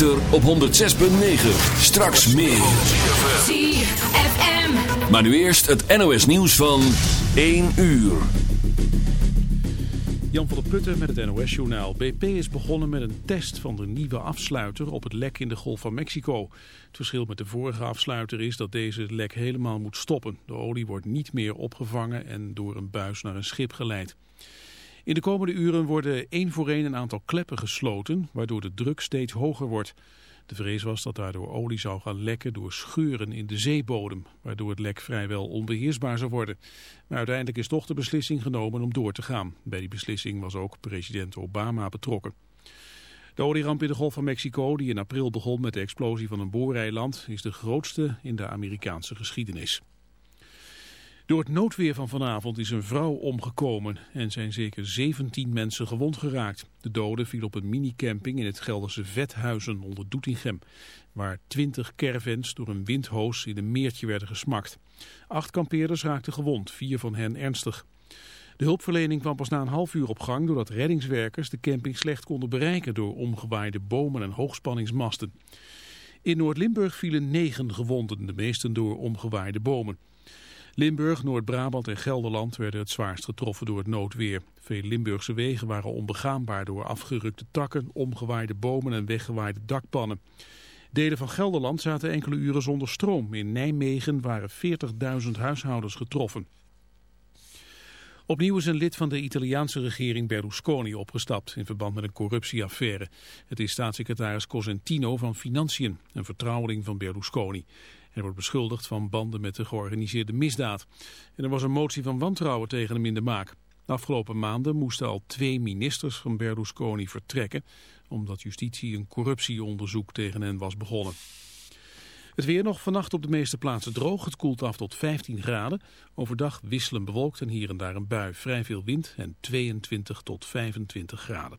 ether op 106.9. Straks meer. ZFM. Maar nu eerst het NOS nieuws van 1 uur. Jan van der Putten met het NOS-journaal. BP is begonnen met een test van de nieuwe afsluiter op het lek in de Golf van Mexico. Het verschil met de vorige afsluiter is dat deze lek helemaal moet stoppen. De olie wordt niet meer opgevangen en door een buis naar een schip geleid. In de komende uren worden één voor één een aantal kleppen gesloten, waardoor de druk steeds hoger wordt. De vrees was dat daardoor olie zou gaan lekken door scheuren in de zeebodem, waardoor het lek vrijwel onbeheersbaar zou worden. Maar uiteindelijk is toch de beslissing genomen om door te gaan. Bij die beslissing was ook president Obama betrokken. De olieramp in de Golf van Mexico, die in april begon met de explosie van een booreiland, is de grootste in de Amerikaanse geschiedenis. Door het noodweer van vanavond is een vrouw omgekomen en zijn zeker 17 mensen gewond geraakt. De doden viel op een minicamping in het Gelderse Vethuizen onder Doetinchem, waar 20 caravans door een windhoos in een meertje werden gesmakt. Acht kampeerders raakten gewond, vier van hen ernstig. De hulpverlening kwam pas na een half uur op gang doordat reddingswerkers de camping slecht konden bereiken door omgewaaide bomen en hoogspanningsmasten. In Noord-Limburg vielen negen gewonden, de meesten door omgewaaide bomen. Limburg, Noord-Brabant en Gelderland werden het zwaarst getroffen door het noodweer. Veel Limburgse wegen waren onbegaanbaar door afgerukte takken, omgewaaide bomen en weggewaaide dakpannen. Delen van Gelderland zaten enkele uren zonder stroom. In Nijmegen waren 40.000 huishoudens getroffen. Opnieuw is een lid van de Italiaanse regering Berlusconi opgestapt in verband met een corruptieaffaire. Het is staatssecretaris Cosentino van Financiën, een vertrouweling van Berlusconi. Hij wordt beschuldigd van banden met de georganiseerde misdaad. En er was een motie van wantrouwen tegen hem in de maak. De afgelopen maanden moesten al twee ministers van Berlusconi vertrekken... omdat justitie een corruptieonderzoek tegen hen was begonnen. Het weer nog vannacht op de meeste plaatsen droog. Het koelt af tot 15 graden. Overdag wisselen bewolkt en hier en daar een bui. Vrij veel wind en 22 tot 25 graden.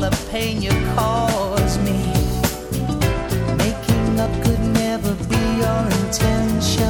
the pain you caused me. Making up could never be your intention.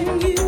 loving you.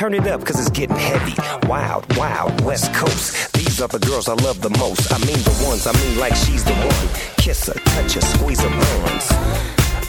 Turn it up, cause it's getting heavy. Wild, wild, West Coast. These are the girls I love the most. I mean the ones, I mean like she's the one. Kiss her, touch her, squeeze her bones.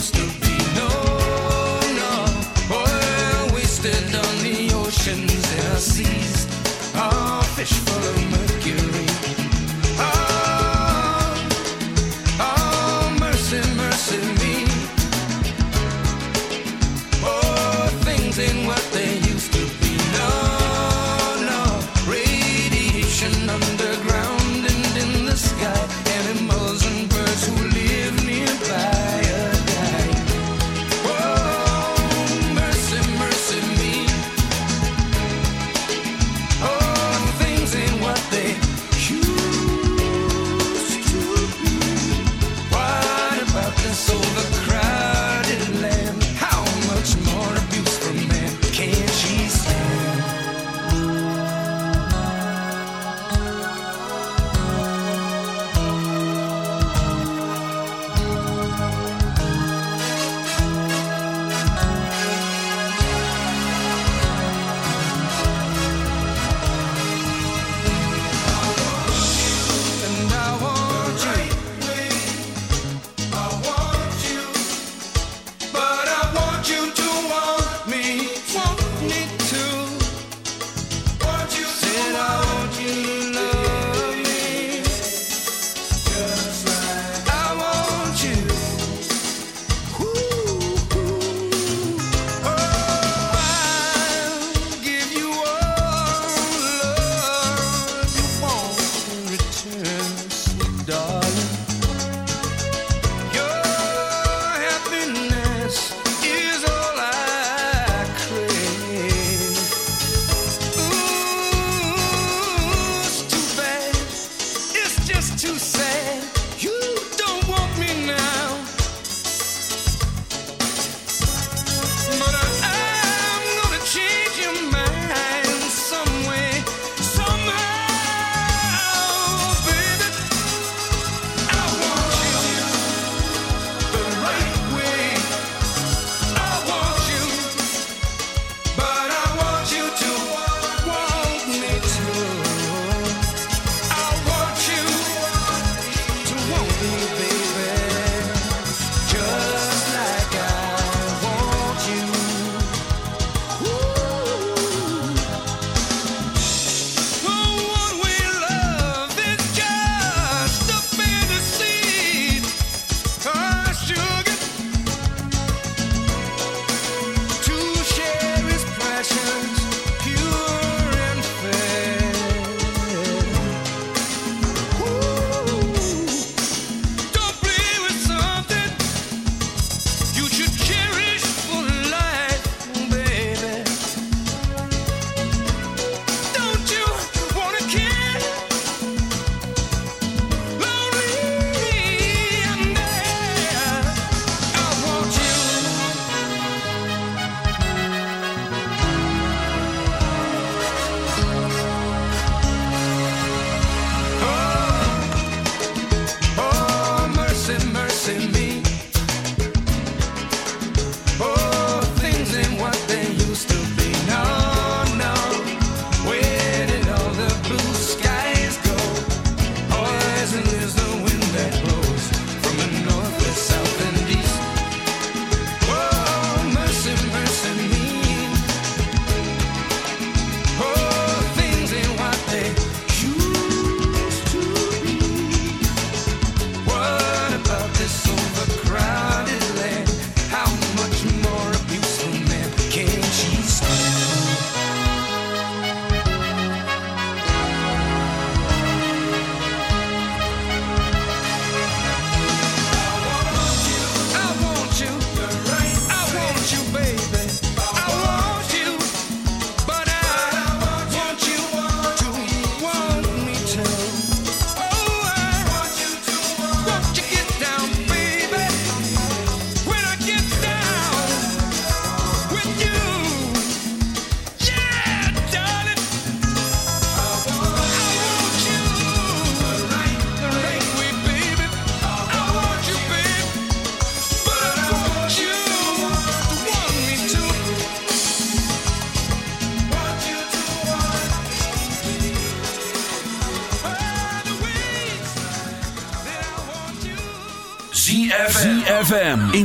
still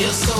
Your soul.